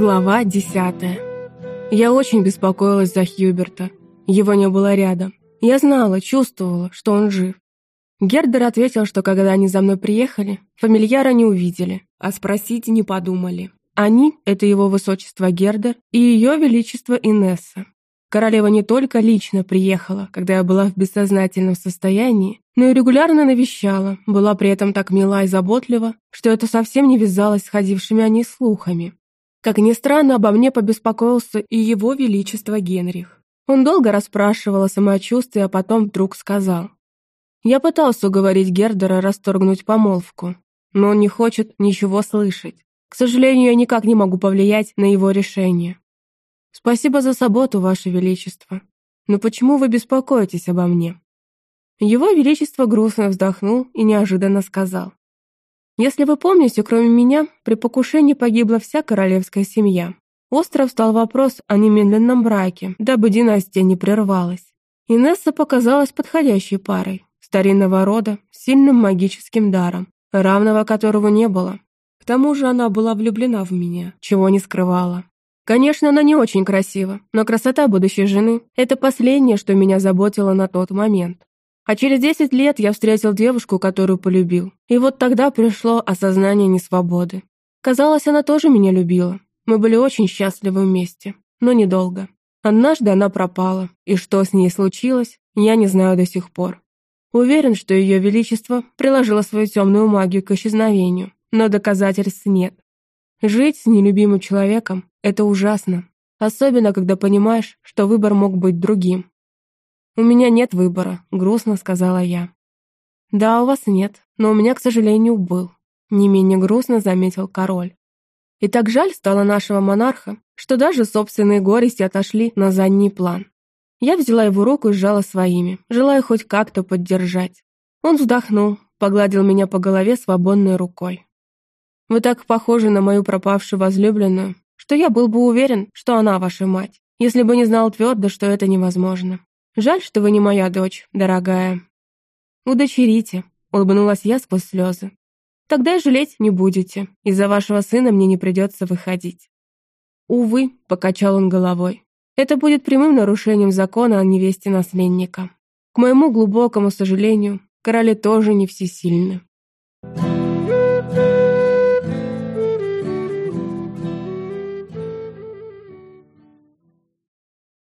Глава десятая. Я очень беспокоилась за Хьюберта. Его не было рядом. Я знала, чувствовала, что он жив. Гердер ответил, что когда они за мной приехали, фамильяра не увидели, а спросить не подумали. Они — это его высочество Гердер и ее величество Инесса. Королева не только лично приехала, когда я была в бессознательном состоянии, но и регулярно навещала, была при этом так мила и заботлива, что это совсем не вязалось с ходившими о ней слухами. Как ни странно, обо мне побеспокоился и его величество Генрих. Он долго расспрашивал о самочувствии, а потом вдруг сказал. Я пытался уговорить Гердера расторгнуть помолвку, но он не хочет ничего слышать. К сожалению, я никак не могу повлиять на его решение. Спасибо за заботу, Ваше Величество. Но почему вы беспокоитесь обо мне? Его Величество грустно вздохнул и неожиданно сказал. Если вы помните, кроме меня, при покушении погибла вся королевская семья. Остров стал вопрос о немедленном браке, дабы династия не прервалась. Инесса показалась подходящей парой, старинного рода, с сильным магическим даром, равного которого не было. К тому же она была влюблена в меня, чего не скрывала. Конечно, она не очень красива, но красота будущей жены – это последнее, что меня заботило на тот момент. А через 10 лет я встретил девушку, которую полюбил. И вот тогда пришло осознание несвободы. Казалось, она тоже меня любила. Мы были очень счастливы вместе, но недолго. Однажды она пропала, и что с ней случилось, я не знаю до сих пор. Уверен, что ее величество приложило свою темную магию к исчезновению, но доказательств нет. Жить с нелюбимым человеком – это ужасно, особенно когда понимаешь, что выбор мог быть другим. «У меня нет выбора», — грустно сказала я. «Да, у вас нет, но у меня, к сожалению, был», — не менее грустно заметил король. И так жаль стало нашего монарха, что даже собственные горести отошли на задний план. Я взяла его руку и сжала своими, желая хоть как-то поддержать. Он вздохнул, погладил меня по голове свободной рукой. «Вы так похожи на мою пропавшую возлюбленную, что я был бы уверен, что она ваша мать, если бы не знал твердо, что это невозможно. Жаль, что вы не моя дочь, дорогая. Удочерите, улыбнулась я сквозь слезы. Тогда жалеть не будете. Из-за вашего сына мне не придется выходить. Увы, покачал он головой. Это будет прямым нарушением закона о невесте наследника. К моему глубокому сожалению, короли тоже не всесильны.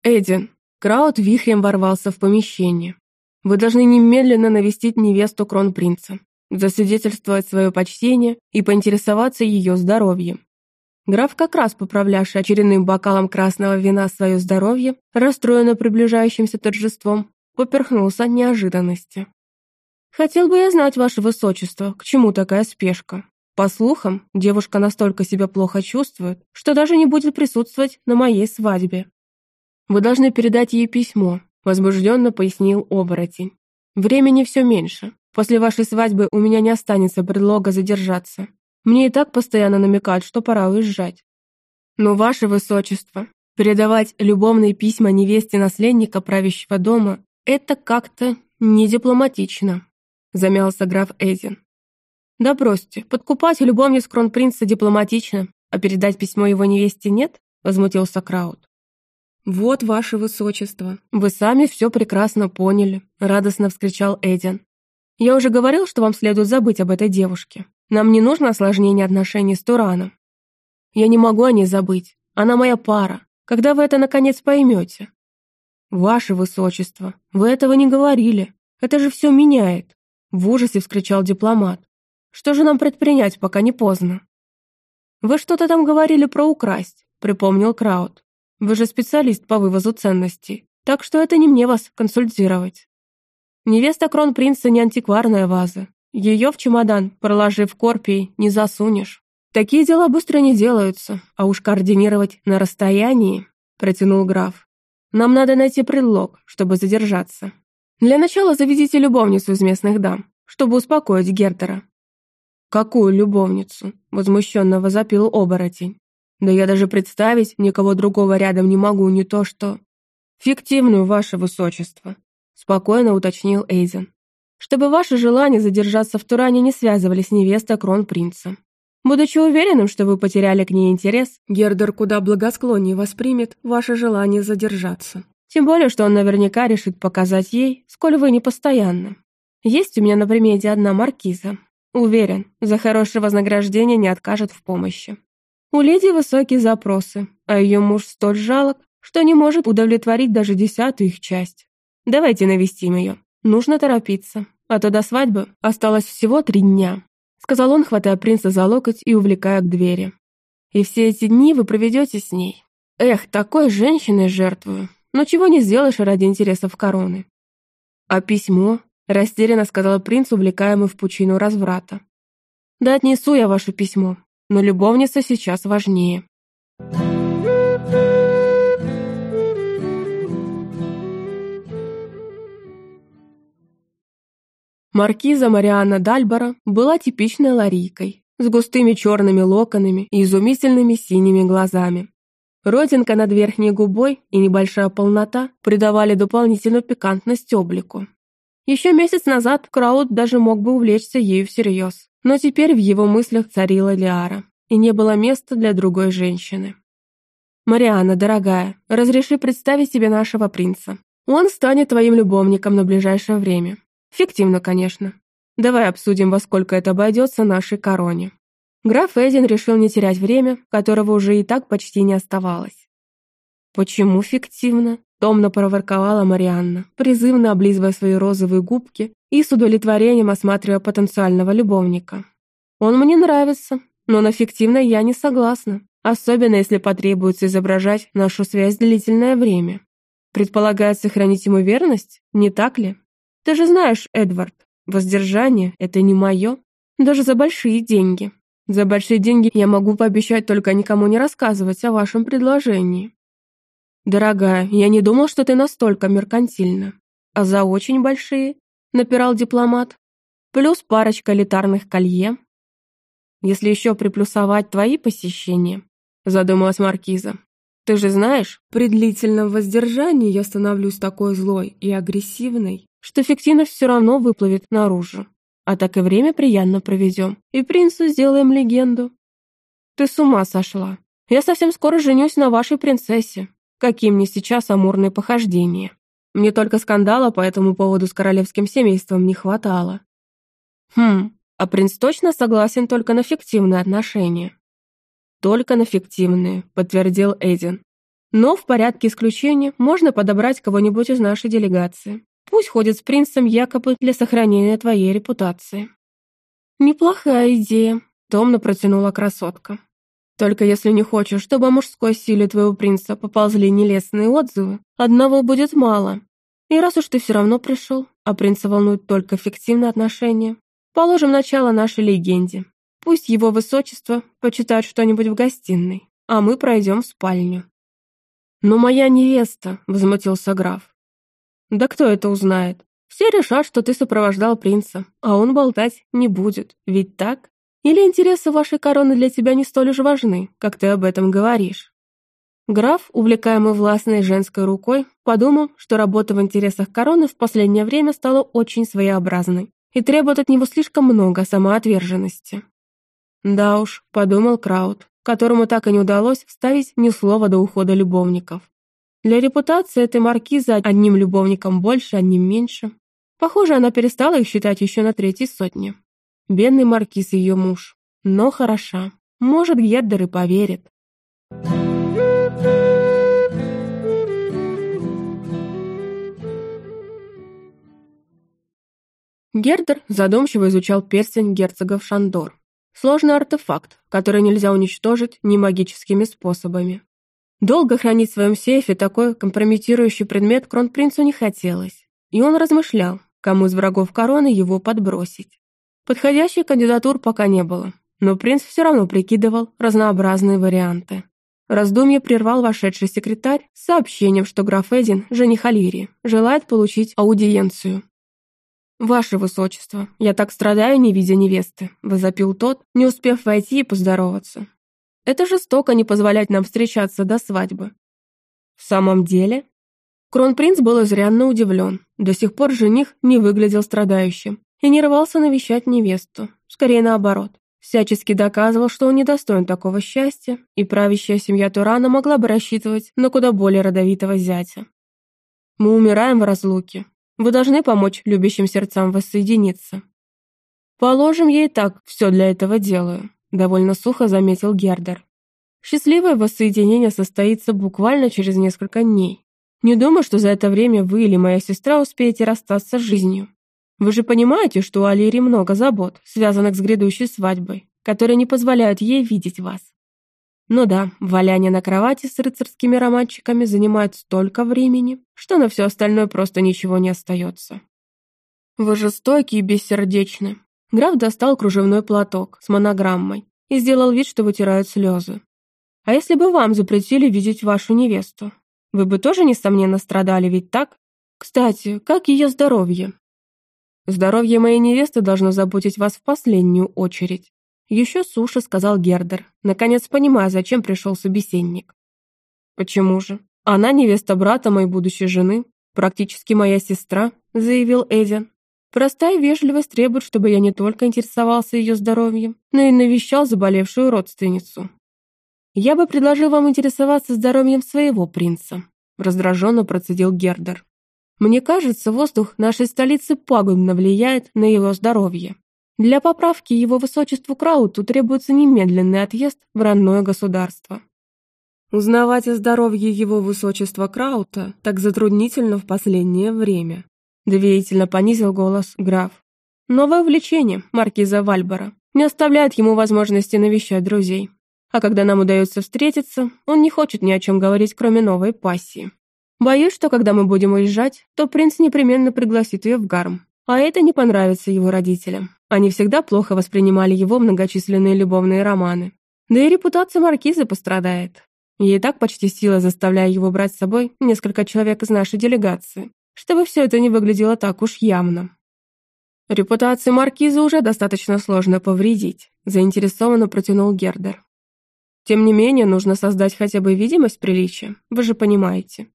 Эдин, Краут вихрем ворвался в помещение. «Вы должны немедленно навестить невесту кронпринца, засвидетельствовать свое почтение и поинтересоваться ее здоровьем». Граф, как раз поправлявший очередным бокалом красного вина свое здоровье, расстроенно приближающимся торжеством, поперхнулся от неожиданности. «Хотел бы я знать, ваше высочество, к чему такая спешка. По слухам, девушка настолько себя плохо чувствует, что даже не будет присутствовать на моей свадьбе. «Вы должны передать ей письмо», — возбужденно пояснил оборотень. «Времени все меньше. После вашей свадьбы у меня не останется предлога задержаться. Мне и так постоянно намекают, что пора уезжать. Но, ваше высочество, передавать любовные письма невесте наследника правящего дома — это как-то не дипломатично», — замялся граф Эзин. «Да бросьте, подкупать любовниц кронпринца дипломатично, а передать письмо его невесте нет?» — возмутился Краут. «Вот, ваше высочество, вы сами все прекрасно поняли», — радостно вскричал Эдин. «Я уже говорил, что вам следует забыть об этой девушке. Нам не нужно осложнение отношений с Тураном. Я не могу о ней забыть. Она моя пара. Когда вы это, наконец, поймете?» «Ваше высочество, вы этого не говорили. Это же все меняет», — в ужасе вскричал дипломат. «Что же нам предпринять, пока не поздно?» «Вы что-то там говорили про украсть», — припомнил Краут. Вы же специалист по вывозу ценностей, так что это не мне вас консультировать. Невеста кронпринца не антикварная ваза. Ее в чемодан, проложив корпий, не засунешь. Такие дела быстро не делаются, а уж координировать на расстоянии, протянул граф. Нам надо найти предлог, чтобы задержаться. Для начала заведите любовницу из местных дам, чтобы успокоить Гертера. «Какую любовницу?» — возмущенно возопил оборотень. Да я даже представить никого другого рядом не могу, не то что... Фиктивную, ваше высочество, спокойно уточнил Эйзен. Чтобы ваши желания задержаться в Туране не связывались с невестой кронпринца. Будучи уверенным, что вы потеряли к ней интерес, Гердер куда благосклоннее воспримет ваше желание задержаться. Тем более, что он наверняка решит показать ей, сколь вы непостоянны. Есть у меня на примете одна маркиза. Уверен, за хорошее вознаграждение не откажет в помощи. У леди высокие запросы, а ее муж столь жалок, что не может удовлетворить даже десятую их часть. Давайте навестим ее. Нужно торопиться, а то до свадьбы осталось всего три дня», сказал он, хватая принца за локоть и увлекая к двери. «И все эти дни вы проведете с ней. Эх, такой женщиной жертвую. Но чего не сделаешь ради интересов короны». «А письмо?» растерянно сказал принц, увлекаемый в пучину разврата. «Да отнесу я ваше письмо, но любовница сейчас важнее». Маркиза Марианна Дальбора была типичной ларийкой, с густыми черными локонами и изумительными синими глазами. Родинка над верхней губой и небольшая полнота придавали дополнительную пикантность облику. Еще месяц назад Крауд даже мог бы увлечься ею всерьез, но теперь в его мыслях царила Лиара, и не было места для другой женщины. «Марианна, дорогая, разреши представить тебе нашего принца. Он станет твоим любовником на ближайшее время. Фиктивно, конечно. Давай обсудим, во сколько это обойдется нашей короне». Граф Эдин решил не терять время, которого уже и так почти не оставалось. «Почему фиктивно?» Томно проворковала Марианна, призывно облизывая свои розовые губки и с удовлетворением осматривая потенциального любовника. «Он мне нравится, но на фиктивное я не согласна, особенно если потребуется изображать нашу связь длительное время. Предполагается сохранить ему верность, не так ли? Ты же знаешь, Эдвард, воздержание — это не мое, даже за большие деньги. За большие деньги я могу пообещать только никому не рассказывать о вашем предложении. «Дорогая, я не думал, что ты настолько меркантильна. А за очень большие?» — напирал дипломат. «Плюс парочка элитарных колье. Если еще приплюсовать твои посещения», — задумалась Маркиза. «Ты же знаешь, при длительном воздержании я становлюсь такой злой и агрессивной, что фиктивность все равно выплывет наружу. А так и время приятно проведем, и принцу сделаем легенду». «Ты с ума сошла. Я совсем скоро женюсь на вашей принцессе. Какие мне сейчас амурные похождения. Мне только скандала по этому поводу с королевским семейством не хватало. Хм, а принц точно согласен только на фиктивные отношения? Только на фиктивные, подтвердил Эдин. Но в порядке исключения можно подобрать кого-нибудь из нашей делегации. Пусть ходит с принцем якобы для сохранения твоей репутации. Неплохая идея, томно протянула красотка. Только если не хочешь, чтобы о мужской силе твоего принца поползли нелестные отзывы, одного будет мало. И раз уж ты все равно пришел, а принца волнуют только фиктивные отношения, положим начало нашей легенде. Пусть его высочество почитает что-нибудь в гостиной, а мы пройдем в спальню». «Но моя невеста», — возмутился граф. «Да кто это узнает? Все решат, что ты сопровождал принца, а он болтать не будет, ведь так?» Или интересы вашей короны для тебя не столь уж важны, как ты об этом говоришь?» Граф, увлекаемый властной женской рукой, подумал, что работа в интересах короны в последнее время стала очень своеобразной и требует от него слишком много самоотверженности. «Да уж», — подумал Краут, которому так и не удалось вставить ни слова до ухода любовников. Для репутации этой маркизы одним любовником больше, одним меньше. Похоже, она перестала их считать еще на третьей сотне. Бедный маркиз ее муж. Но хороша. Может, Гердер и поверит. Гердер задумчиво изучал перстень герцогов Шандор. Сложный артефакт, который нельзя уничтожить ни магическими способами. Долго хранить в своем сейфе такой компрометирующий предмет кронпринцу не хотелось, и он размышлял, кому из врагов короны его подбросить. Подходящих кандидатур пока не было, но принц все равно прикидывал разнообразные варианты. Раздумье прервал вошедший секретарь с сообщением, что граф Эдин, жених Альвири, желает получить аудиенцию. «Ваше высочество, я так страдаю, не видя невесты», — возопил тот, не успев войти и поздороваться. «Это жестоко не позволять нам встречаться до свадьбы». «В самом деле?» Кронпринц был изрядно удивлен. До сих пор жених не выглядел страдающим и не рвался навещать невесту. Скорее наоборот. всячески доказывал, что он недостоин такого счастья, и правящая семья Турана могла бы рассчитывать на куда более родовитого зятя. Мы умираем в разлуке. Вы должны помочь любящим сердцам воссоединиться. Положим, я и так все для этого делаю, довольно сухо заметил Гердер. Счастливое воссоединение состоится буквально через несколько дней. Не думаю, что за это время вы или моя сестра успеете расстаться с жизнью. Вы же понимаете, что у Алири много забот, связанных с грядущей свадьбой, которые не позволяют ей видеть вас. Ну да, валяние на кровати с рыцарскими романчиками занимает столько времени, что на все остальное просто ничего не остается. Вы жестокие и бессердечны. Граф достал кружевной платок с монограммой и сделал вид, что вытирает слезы. А если бы вам запретили видеть вашу невесту? Вы бы тоже, несомненно, страдали, ведь так? Кстати, как ее здоровье? Здоровье моей невесты должно заботить вас в последнюю очередь. Еще суши, сказал Гердер, наконец понимая, зачем пришел собеседник. Почему же? Она невеста брата моей будущей жены, практически моя сестра, заявил Эдин. Простая вежливость требует, чтобы я не только интересовался ее здоровьем, но и навещал заболевшую родственницу. «Я бы предложил вам интересоваться здоровьем своего принца», раздраженно процедил Гердер. «Мне кажется, воздух нашей столицы пагубно влияет на его здоровье. Для поправки его высочеству Крауту требуется немедленный отъезд в родное государство». Узнавать о здоровье его высочества Краута так затруднительно в последнее время. Доверительно понизил голос граф. Новое увлечение маркиза Вальбора не оставляет ему возможности навещать друзей. А когда нам удается встретиться, он не хочет ни о чем говорить, кроме новой пассии. Боюсь, что когда мы будем уезжать, то принц непременно пригласит ее в гарм. А это не понравится его родителям. Они всегда плохо воспринимали его многочисленные любовные романы. Да и репутация маркиза пострадает. Ей так почти сила, заставляя его брать с собой несколько человек из нашей делегации чтобы все это не выглядело так уж явно. Репутации маркиза уже достаточно сложно повредить, заинтересованно протянул Гердер. Тем не менее, нужно создать хотя бы видимость приличия, вы же понимаете.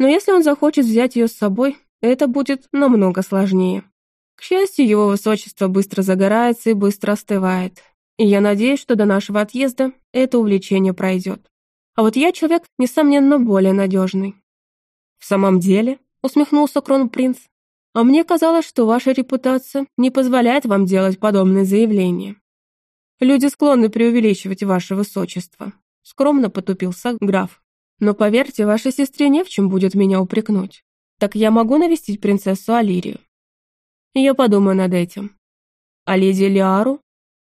Но если он захочет взять ее с собой, это будет намного сложнее. К счастью, его высочество быстро загорается и быстро остывает, и я надеюсь, что до нашего отъезда это увлечение пройдет. А вот я человек, несомненно, более надежный. В самом деле, усмехнулся кронпринц. «А мне казалось, что ваша репутация не позволяет вам делать подобные заявления. Люди склонны преувеличивать ваше высочество», — скромно потупился граф. «Но поверьте, вашей сестре не в чем будет меня упрекнуть. Так я могу навестить принцессу Алирию?» «Я подумаю над этим». «А леди Лиару?»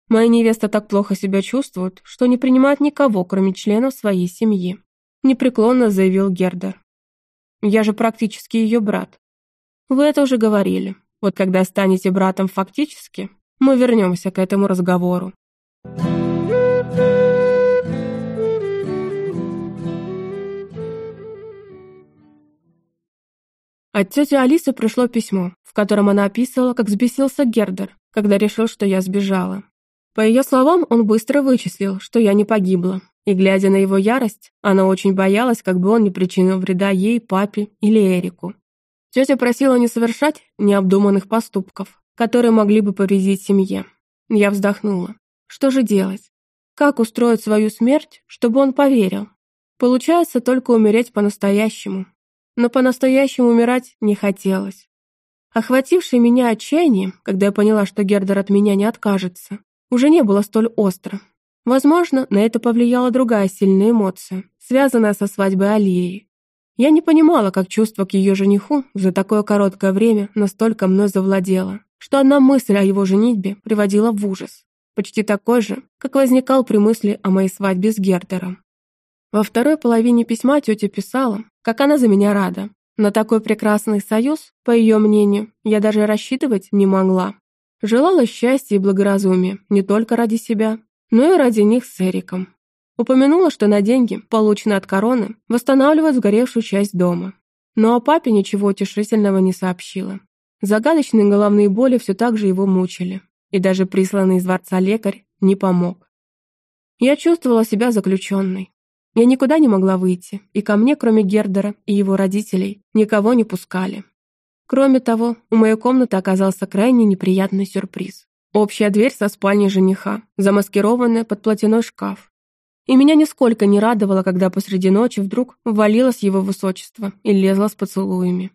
«Моя невеста так плохо себя чувствует, что не принимает никого, кроме членов своей семьи», — непреклонно заявил Гердер. Я же практически ее брат. Вы это уже говорили. Вот когда станете братом фактически, мы вернемся к этому разговору. От тети Алисы пришло письмо, в котором она описывала, как взбесился Гердер, когда решил, что я сбежала. По ее словам, он быстро вычислил, что я не погибла, и, глядя на его ярость, она очень боялась, как бы он не причинил вреда ей, папе или Эрику. Тетя просила не совершать необдуманных поступков, которые могли бы повредить семье. Я вздохнула. Что же делать? Как устроить свою смерть, чтобы он поверил? Получается только умереть по-настоящему. Но по-настоящему умирать не хотелось. Охватившее меня отчаяние, когда я поняла, что Гердер от меня не откажется, уже не было столь остро, Возможно, на это повлияла другая сильная эмоция, связанная со свадьбой Алии. Я не понимала, как чувство к ее жениху за такое короткое время настолько мной завладело, что одна мысль о его женитьбе приводила в ужас, почти такой же, как возникал при мысли о моей свадьбе с Гердером. Во второй половине письма тетя писала, как она за меня рада. На такой прекрасный союз, по ее мнению, я даже рассчитывать не могла. Желала счастья и благоразумия не только ради себя, но и ради них с Эриком. Упомянула, что на деньги, полученные от короны, восстанавливают сгоревшую часть дома. Но о папе ничего утешительного не сообщила. Загадочные головные боли все так же его мучили, и даже присланный из дворца лекарь не помог. Я чувствовала себя заключенной. Я никуда не могла выйти, и ко мне, кроме Гердера и его родителей, никого не пускали. Кроме того, у моей комнаты оказался крайне неприятный сюрприз. Общая дверь со спальней жениха, замаскированная под платяной шкаф. И меня нисколько не радовало, когда посреди ночи вдруг ввалилось его высочество и лезло с поцелуями.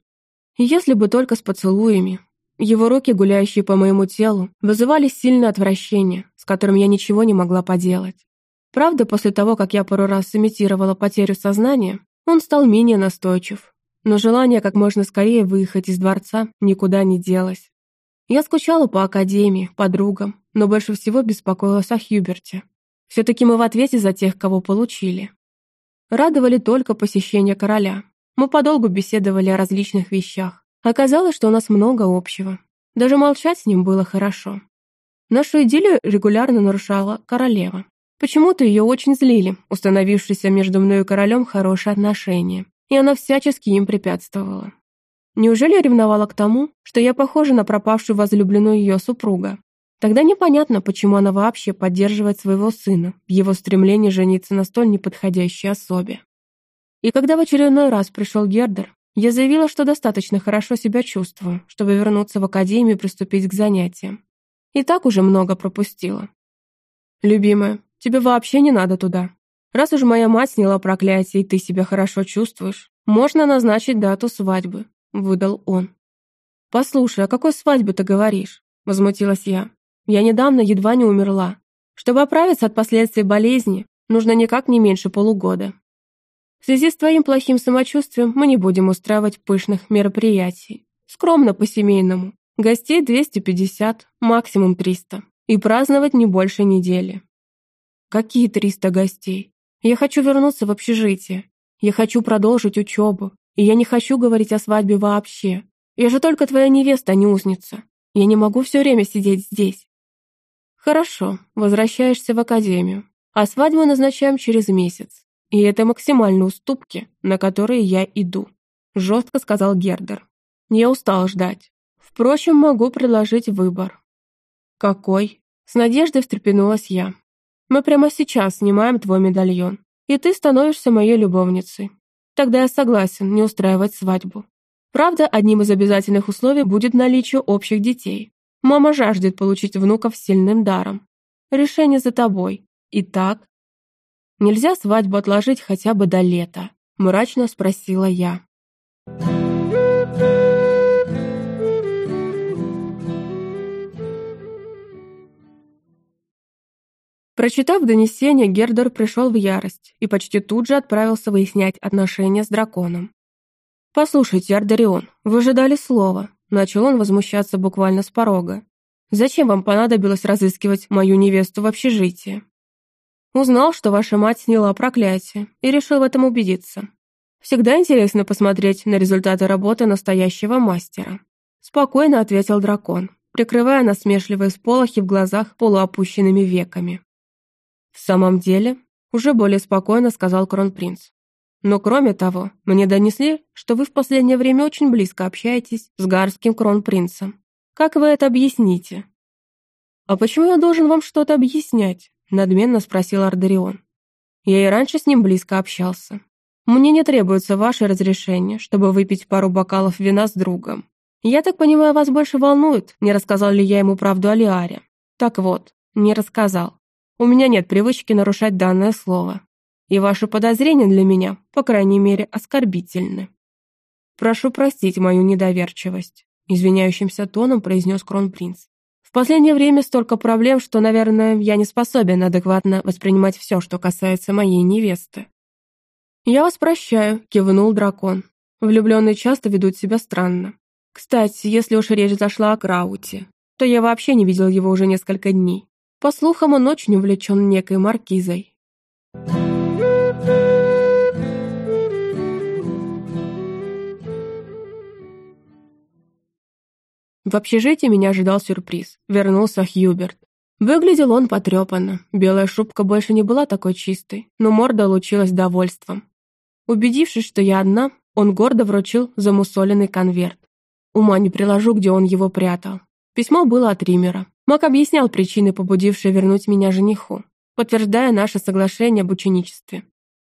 Если бы только с поцелуями. Его руки, гуляющие по моему телу, вызывали сильное отвращение, с которым я ничего не могла поделать. Правда, после того, как я пару раз сымитировала потерю сознания, он стал менее настойчив. Но желание как можно скорее выехать из дворца никуда не делось. Я скучала по академии, подругам, но больше всего беспокоилась о Хьюберте. Все-таки мы в ответе за тех, кого получили. Радовали только посещение короля. Мы подолгу беседовали о различных вещах. Оказалось, что у нас много общего. Даже молчать с ним было хорошо. Нашу идиллию регулярно нарушала королева. Почему-то ее очень злили, установившиеся между мной и королем хорошие отношения, и она всячески им препятствовала. Неужели ревновала к тому, что я похожа на пропавшую возлюбленную ее супруга? Тогда непонятно, почему она вообще поддерживает своего сына в его стремлении жениться на столь неподходящей особе. И когда в очередной раз пришел Гердер, я заявила, что достаточно хорошо себя чувствую, чтобы вернуться в академию и приступить к занятиям. И так уже много пропустила. «Любимая, тебе вообще не надо туда. Раз уж моя мать сняла проклятие, и ты себя хорошо чувствуешь, можно назначить дату свадьбы выдал он. «Послушай, о какой свадьбе ты говоришь?» – возмутилась я. «Я недавно едва не умерла. Чтобы оправиться от последствий болезни, нужно никак не меньше полугода. В связи с твоим плохим самочувствием мы не будем устраивать пышных мероприятий. Скромно по-семейному. Гостей 250, максимум 300. И праздновать не больше недели». «Какие 300 гостей? Я хочу вернуться в общежитие. Я хочу продолжить учебу. И я не хочу говорить о свадьбе вообще. Я же только твоя невеста, а не узница. Я не могу все время сидеть здесь. Хорошо, возвращаешься в академию. А свадьбу назначаем через месяц. И это максимальные уступки, на которые я иду. Жестко сказал Гердер. Я устал ждать. Впрочем, могу предложить выбор. Какой? С надеждой встрепенулась я. Мы прямо сейчас снимаем твой медальон, и ты становишься моей любовницей. Тогда я согласен не устраивать свадьбу. Правда, одним из обязательных условий будет наличие общих детей. Мама жаждет получить внуков с сильным даром. Решение за тобой. Итак, нельзя свадьбу отложить хотя бы до лета? Мрачно спросила я. Прочитав донесение, Гердер пришел в ярость и почти тут же отправился выяснять отношения с драконом. «Послушайте, Ардарион, вы же дали слово», — начал он возмущаться буквально с порога. «Зачем вам понадобилось разыскивать мою невесту в общежитии?» «Узнал, что ваша мать сняла проклятие, и решил в этом убедиться. Всегда интересно посмотреть на результаты работы настоящего мастера», — спокойно ответил дракон, прикрывая насмешливые сполохи в глазах полуопущенными веками. «В самом деле?» – уже более спокойно сказал кронпринц. «Но кроме того, мне донесли, что вы в последнее время очень близко общаетесь с гарским кронпринцем. Как вы это объясните?» «А почему я должен вам что-то объяснять?» – надменно спросил Ардарион. «Я и раньше с ним близко общался. Мне не требуется ваше разрешение, чтобы выпить пару бокалов вина с другом. Я так понимаю, вас больше волнует, не рассказал ли я ему правду о Лиаре. Так вот, не рассказал. У меня нет привычки нарушать данное слово. И ваши подозрения для меня, по крайней мере, оскорбительны. Прошу простить мою недоверчивость, извиняющимся тоном произнес кронпринц. В последнее время столько проблем, что, наверное, я не способен адекватно воспринимать все, что касается моей невесты. «Я вас прощаю», — кивнул дракон. Влюбленные часто ведут себя странно. Кстати, если уж речь зашла о Крауте, то я вообще не видел его уже несколько дней. По слухам, он очень увлечен некой маркизой. В общежитии меня ожидал сюрприз. Вернулся Хьюберт. Выглядел он потрепанно. Белая шубка больше не была такой чистой, но морда лучилась довольством. Убедившись, что я одна, он гордо вручил замусоленный конверт. Ума не приложу, где он его прятал. Письмо было от Римера. Мак объяснял причины, побудившие вернуть меня жениху, подтверждая наше соглашение об ученичестве.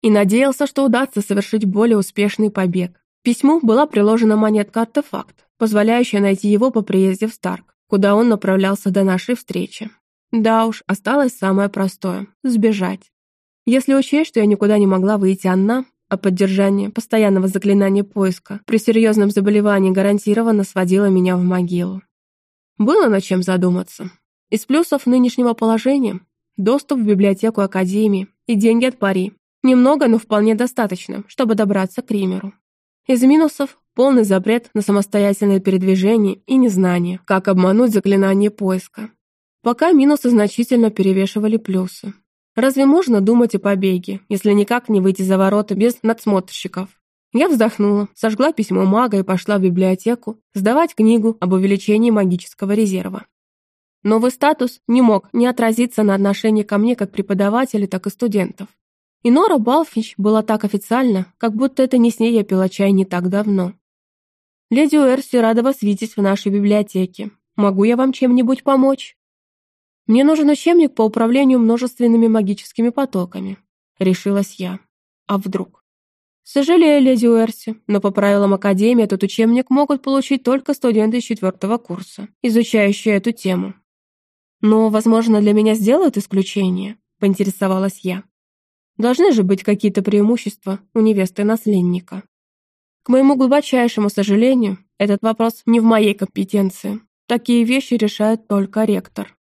И надеялся, что удастся совершить более успешный побег. К письму была приложена монетка-артефакт, позволяющая найти его по приезде в Старк, куда он направлялся до нашей встречи. Да уж, осталось самое простое — сбежать. Если учесть, что я никуда не могла выйти одна, а поддержание постоянного заклинания поиска при серьезном заболевании гарантированно сводило меня в могилу. Было над чем задуматься. Из плюсов нынешнего положения – доступ в библиотеку Академии и деньги от пари. Немного, но вполне достаточно, чтобы добраться к Римеру. Из минусов – полный запрет на самостоятельное передвижение и незнание, как обмануть заклинание поиска. Пока минусы значительно перевешивали плюсы. Разве можно думать о побеге, если никак не выйти за ворота без надсмотрщиков? Я вздохнула, сожгла письмо мага и пошла в библиотеку сдавать книгу об увеличении магического резерва. Новый статус не мог не отразиться на отношении ко мне как преподавателя, так и студентов. И Нора Балфич была так официально, как будто это не с ней я пила чай не так давно. «Леди Уэрси рада вас видеть в нашей библиотеке. Могу я вам чем-нибудь помочь?» «Мне нужен учебник по управлению множественными магическими потоками», — решилась я. «А вдруг?» «Сожалею, леди Уэрси, но по правилам Академии этот учебник могут получить только студенты четвертого курса, изучающие эту тему». «Но, возможно, для меня сделают исключение», — поинтересовалась я. «Должны же быть какие-то преимущества у невесты наследника». К моему глубочайшему сожалению, этот вопрос не в моей компетенции. Такие вещи решает только ректор.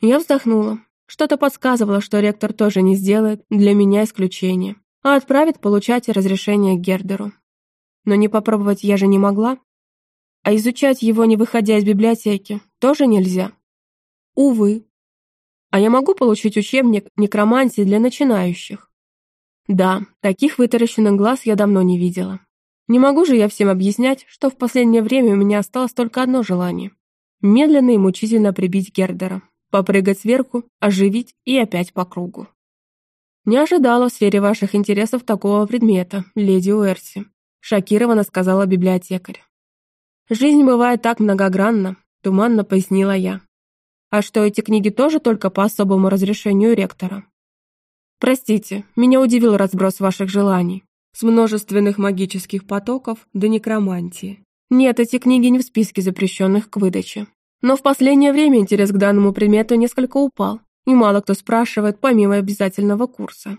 Я вздохнула. Что-то подсказывало, что ректор тоже не сделает для меня исключение а отправит получать разрешение Гердеру. Но не попробовать я же не могла. А изучать его, не выходя из библиотеки, тоже нельзя. Увы. А я могу получить учебник некромантии для начинающих? Да, таких вытаращенных глаз я давно не видела. Не могу же я всем объяснять, что в последнее время у меня осталось только одно желание. Медленно и мучительно прибить Гердера, попрыгать сверху, оживить и опять по кругу. «Не ожидала в сфере ваших интересов такого предмета, леди Уэрси», шокированно сказала библиотекарь. «Жизнь бывает так многогранна», туманно пояснила я. «А что, эти книги тоже только по особому разрешению ректора?» «Простите, меня удивил разброс ваших желаний. С множественных магических потоков до некромантии. Нет, эти книги не в списке запрещенных к выдаче. Но в последнее время интерес к данному предмету несколько упал, и мало кто спрашивает помимо обязательного курса.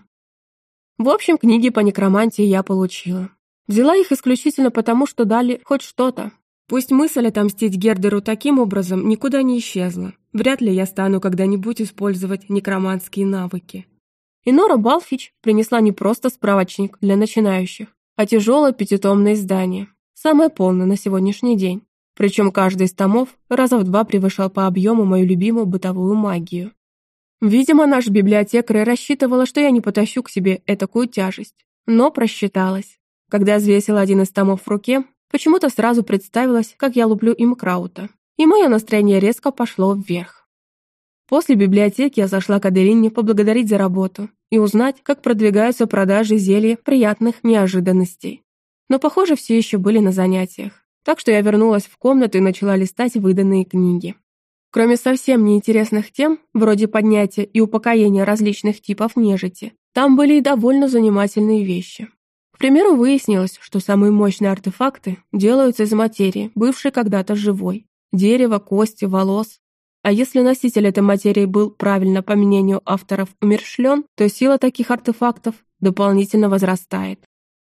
В общем, книги по некромантии я получила. Взяла их исключительно потому, что дали хоть что-то. Пусть мысль отомстить Гердеру таким образом никуда не исчезла. Вряд ли я стану когда-нибудь использовать некроманские навыки. И Нора Балфич принесла не просто справочник для начинающих, а тяжелое пятитомное издание, самое полное на сегодняшний день. Причем каждый из томов раза в два превышал по объему мою любимую бытовую магию. Видимо, наш библиотекарь рассчитывала, что я не потащу к себе этакую тяжесть, но просчиталась. Когда взвесила один из томов в руке, почему-то сразу представилось, как я луплю им краута, и мое настроение резко пошло вверх. После библиотеки я зашла к Аделине поблагодарить за работу и узнать, как продвигаются продажи зелья приятных неожиданностей. Но, похоже, все еще были на занятиях, так что я вернулась в комнату и начала листать выданные книги. Кроме совсем неинтересных тем, вроде поднятия и упокоения различных типов нежити, там были и довольно занимательные вещи. К примеру, выяснилось, что самые мощные артефакты делаются из материи, бывшей когда-то живой. Дерево, кости, волос. А если носитель этой материи был, правильно по мнению авторов, умершлен, то сила таких артефактов дополнительно возрастает.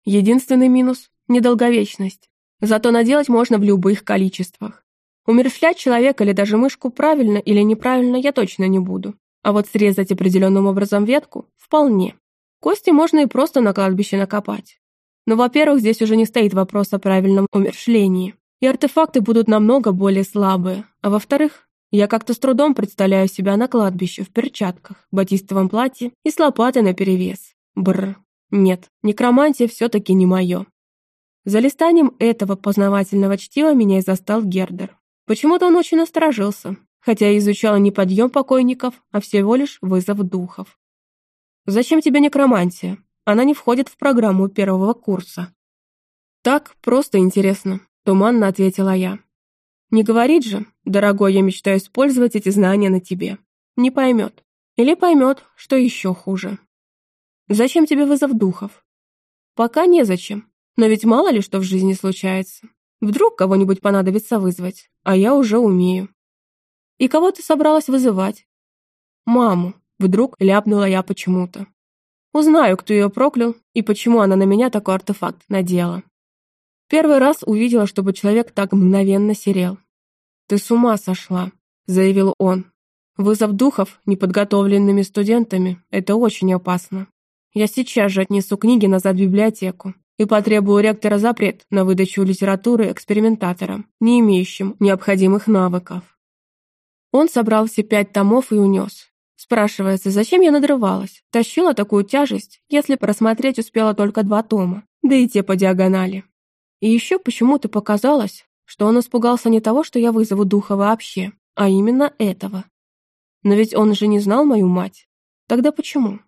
Единственный минус – недолговечность. Зато наделать можно в любых количествах. Умершлять человека или даже мышку правильно или неправильно я точно не буду. А вот срезать определенным образом ветку – вполне. Кости можно и просто на кладбище накопать. Но, во-первых, здесь уже не стоит вопрос о правильном умершлении. И артефакты будут намного более слабые. А во-вторых, я как-то с трудом представляю себя на кладбище в перчатках, батистовом платье и с лопатой наперевес. Бррр. Нет, некромантия все-таки не мое. За листанием этого познавательного чтива меня и застал Гердер. Почему-то он очень насторожился, хотя изучал не подъем покойников, а всего лишь вызов духов. «Зачем тебе некромантия? Она не входит в программу первого курса». «Так, просто интересно», — туманно ответила я. «Не говорит же, дорогой, я мечтаю использовать эти знания на тебе. Не поймет. Или поймет, что еще хуже. Зачем тебе вызов духов? Пока незачем, но ведь мало ли что в жизни случается. Вдруг кого-нибудь понадобится вызвать, а я уже умею. И кого ты собралась вызывать? Маму, вдруг ляпнула я почему-то. Узнаю, кто ее проклял и почему она на меня такой артефакт надела. Первый раз увидела, чтобы человек так мгновенно серел. «Ты с ума сошла», — заявил он. «Вызов духов неподготовленными студентами — это очень опасно. Я сейчас же отнесу книги назад в библиотеку и потребую ректора запрет на выдачу литературы экспериментаторам, не имеющим необходимых навыков». Он собрал все пять томов и унес. Спрашивается, зачем я надрывалась? Тащила такую тяжесть, если просмотреть успела только два тома, да и те по диагонали. И еще почему-то показалось, что он испугался не того, что я вызову духа вообще, а именно этого. Но ведь он же не знал мою мать. Тогда почему?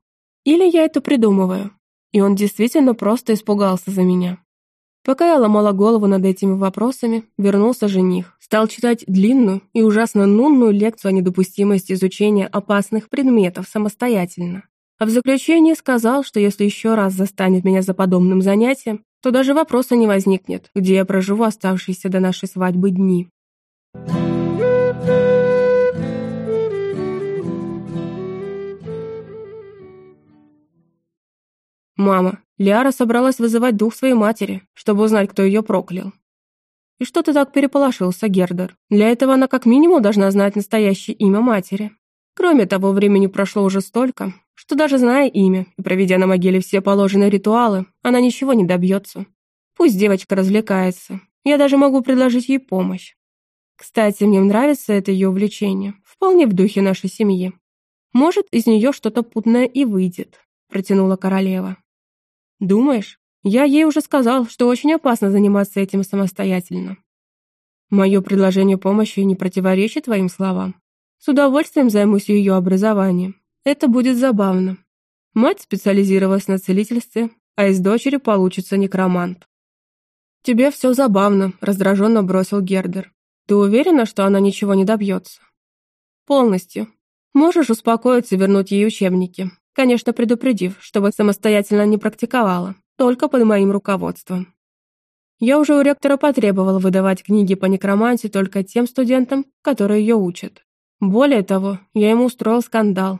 Или я это придумываю, и он действительно просто испугался за меня. Пока я ломала голову над этими вопросами, вернулся жених. Стал читать длинную и ужасно нунную лекцию о недопустимости изучения опасных предметов самостоятельно. А в заключении сказал, что если еще раз застанет меня за подобным занятием, то даже вопроса не возникнет, где я проживу оставшиеся до нашей свадьбы дни. «Мама, Лиара собралась вызывать дух своей матери, чтобы узнать, кто ее проклял». «И что ты так переполошился, Гердер? Для этого она как минимум должна знать настоящее имя матери. Кроме того, времени прошло уже столько, что даже зная имя и проведя на могиле все положенные ритуалы, она ничего не добьется. Пусть девочка развлекается. Я даже могу предложить ей помощь. Кстати, мне нравится это ее увлечение, вполне в духе нашей семьи. Может, из нее что-то путное и выйдет», — протянула королева. «Думаешь? Я ей уже сказал, что очень опасно заниматься этим самостоятельно. Мое предложение помощи не противоречит твоим словам. С удовольствием займусь ее образованием. Это будет забавно. Мать специализировалась на целительстве, а из дочери получится некромант. «Тебе все забавно», — раздраженно бросил Гердер. «Ты уверена, что она ничего не добьется?» «Полностью. Можешь успокоиться и вернуть ей учебники, конечно, предупредив, чтобы самостоятельно не практиковала, только под моим руководством. Я уже у ректора потребовал выдавать книги по некромантии только тем студентам, которые ее учат. Более того, я ему устроил скандал,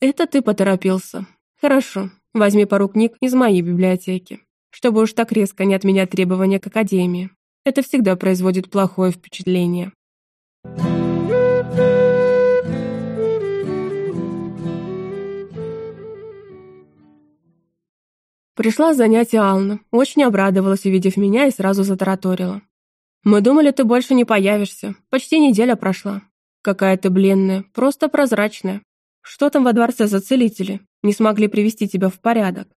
«Это ты поторопился. Хорошо, возьми пару книг из моей библиотеки, чтобы уж так резко не отменять требования к Академии. Это всегда производит плохое впечатление». Пришла с занятия Ална, очень обрадовалась, увидев меня, и сразу затараторила. «Мы думали, ты больше не появишься. Почти неделя прошла. Какая ты бледная, просто прозрачная. Что там во дворце за целители? Не смогли привести тебя в порядок.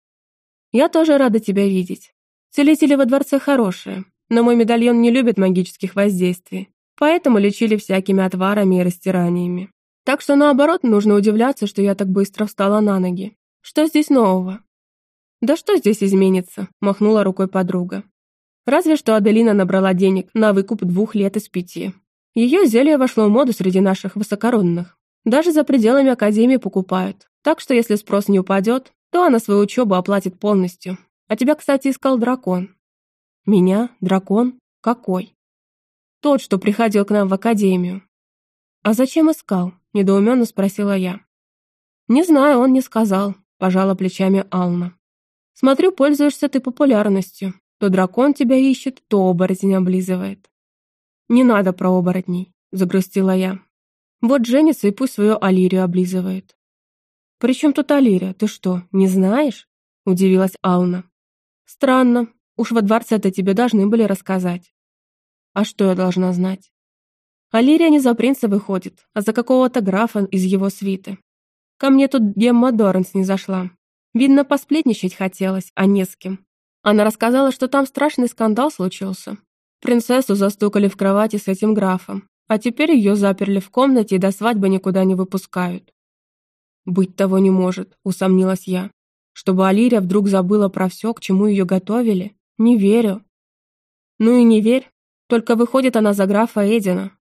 Я тоже рада тебя видеть. Целители во дворце хорошие, но мой медальон не любит магических воздействий, поэтому лечили всякими отварами и растираниями. Так что наоборот, нужно удивляться, что я так быстро встала на ноги. Что здесь нового? Да что здесь изменится, махнула рукой подруга. Разве что Аделина набрала денег на выкуп двух лет из пяти. Ее зелье вошло в моду среди наших высокородных. Даже за пределами академии покупают. Так что если спрос не упадет, то она свою учебу оплатит полностью. А тебя, кстати, искал дракон. Меня? Дракон? Какой? Тот, что приходил к нам в академию. А зачем искал? Недоуменно спросила я. Не знаю, он не сказал, пожала плечами Ална. Смотрю, пользуешься ты популярностью. То дракон тебя ищет, то оборотень облизывает. Не надо про оборотней, загрустила я. Вот женится и пусть свою Алирию облизывает. «При чем тут Алирия? Ты что, не знаешь?» – удивилась Ална. «Странно. Уж во дворце это тебе должны были рассказать». «А что я должна знать?» Алирия не за принца выходит, а за какого-то графа из его свиты. Ко мне тут Гемма Доренс не зашла. Видно, посплетничать хотелось, а не с кем. Она рассказала, что там страшный скандал случился. Принцессу застукали в кровати с этим графом, а теперь ее заперли в комнате и до свадьбы никуда не выпускают. «Быть того не может», — усомнилась я. «Чтобы Алирия вдруг забыла про все, к чему ее готовили? Не верю». «Ну и не верь. Только выходит она за графа Эдина».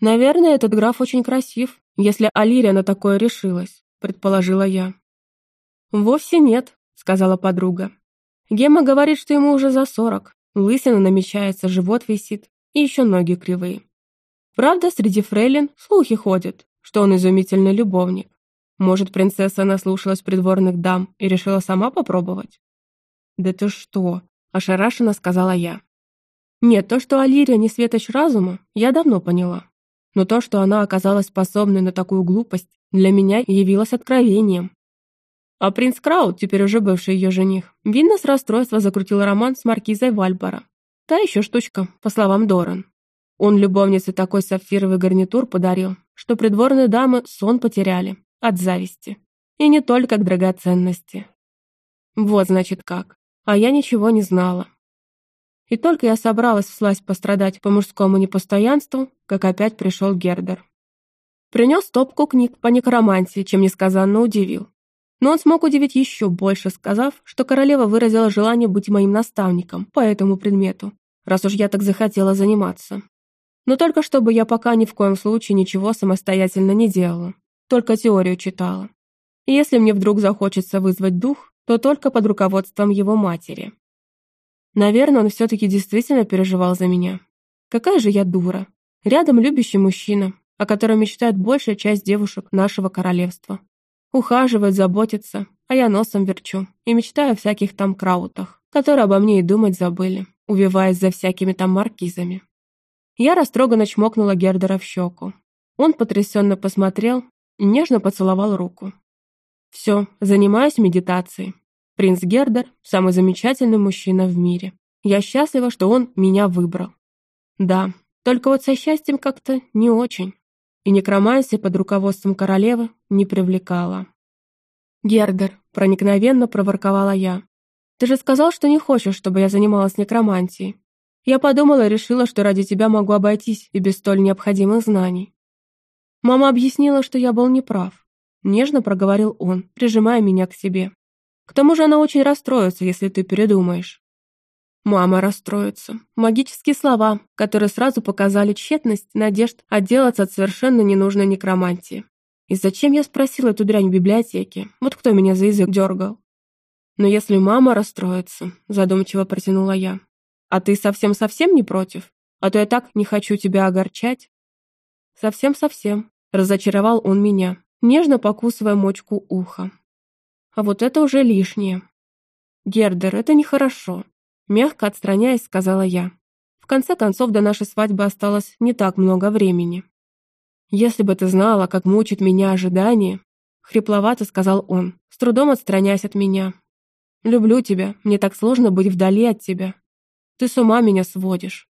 «Наверное, этот граф очень красив, если Алирия на такое решилась», — предположила я. «Вовсе нет», — сказала подруга. Гема говорит, что ему уже за сорок. Лысина намечается, живот висит, и еще ноги кривые. Правда, среди фрейлин слухи ходят, что он изумительный любовник. Может, принцесса наслушалась придворных дам и решила сама попробовать? «Да ты что?» – ошарашенно сказала я. Нет, то, что Алирия не светоч разума, я давно поняла. Но то, что она оказалась способной на такую глупость, для меня явилось откровением. А принц Краут, теперь уже бывший ее жених, видно с расстройства закрутил роман с маркизой Вальбора. Та еще штучка, по словам Доран. Он любовнице такой сапфировый гарнитур подарил, что придворные дамы сон потеряли от зависти. И не только к драгоценности. Вот, значит, как. А я ничего не знала. И только я собралась всласть пострадать по мужскому непостоянству, как опять пришел Гердер. Принес стопку книг по некромантии, чем несказанно удивил. Но он смог удивить еще больше, сказав, что королева выразила желание быть моим наставником по этому предмету, раз уж я так захотела заниматься. Но только чтобы я пока ни в коем случае ничего самостоятельно не делала, только теорию читала. И если мне вдруг захочется вызвать дух, то только под руководством его матери. Наверное, он все-таки действительно переживал за меня. Какая же я дура. Рядом любящий мужчина, о котором мечтает большая часть девушек нашего королевства. Ухаживает, заботится, а я носом верчу и мечтаю о всяких там краутах, которые обо мне и думать забыли, увиваясь за всякими там маркизами. Я растроганно чмокнула Гердера в щеку. Он потрясенно посмотрел и нежно поцеловал руку. «Все, занимаюсь медитацией. Принц Гердер – самый замечательный мужчина в мире. Я счастлива, что он меня выбрал. Да, только вот со счастьем как-то не очень. И некромансия под руководством королевы не привлекала. «Гердер», – проникновенно проворковала я. «Ты же сказал, что не хочешь, чтобы я занималась некромантией. Я подумала и решила, что ради тебя могу обойтись и без столь необходимых знаний». Мама объяснила, что я был неправ. Нежно проговорил он, прижимая меня к себе. К тому же она очень расстроится, если ты передумаешь. Мама расстроится. Магические слова, которые сразу показали тщетность надежд отделаться от совершенно ненужной некромантии. И зачем я спросила эту дрянь в библиотеке? Вот кто меня за язык дергал? Но если мама расстроится, задумчиво протянула я. А ты совсем-совсем не против? А то я так не хочу тебя огорчать. Совсем-совсем, разочаровал он меня, нежно покусывая мочку уха. А вот это уже лишнее. Гердер, это нехорошо. Мягко отстраняясь, сказала я. В конце концов, до нашей свадьбы осталось не так много времени. Если бы ты знала, как мучит меня ожидание, хрипловато сказал он, с трудом отстраняясь от меня. Люблю тебя, мне так сложно быть вдали от тебя. Ты с ума меня сводишь.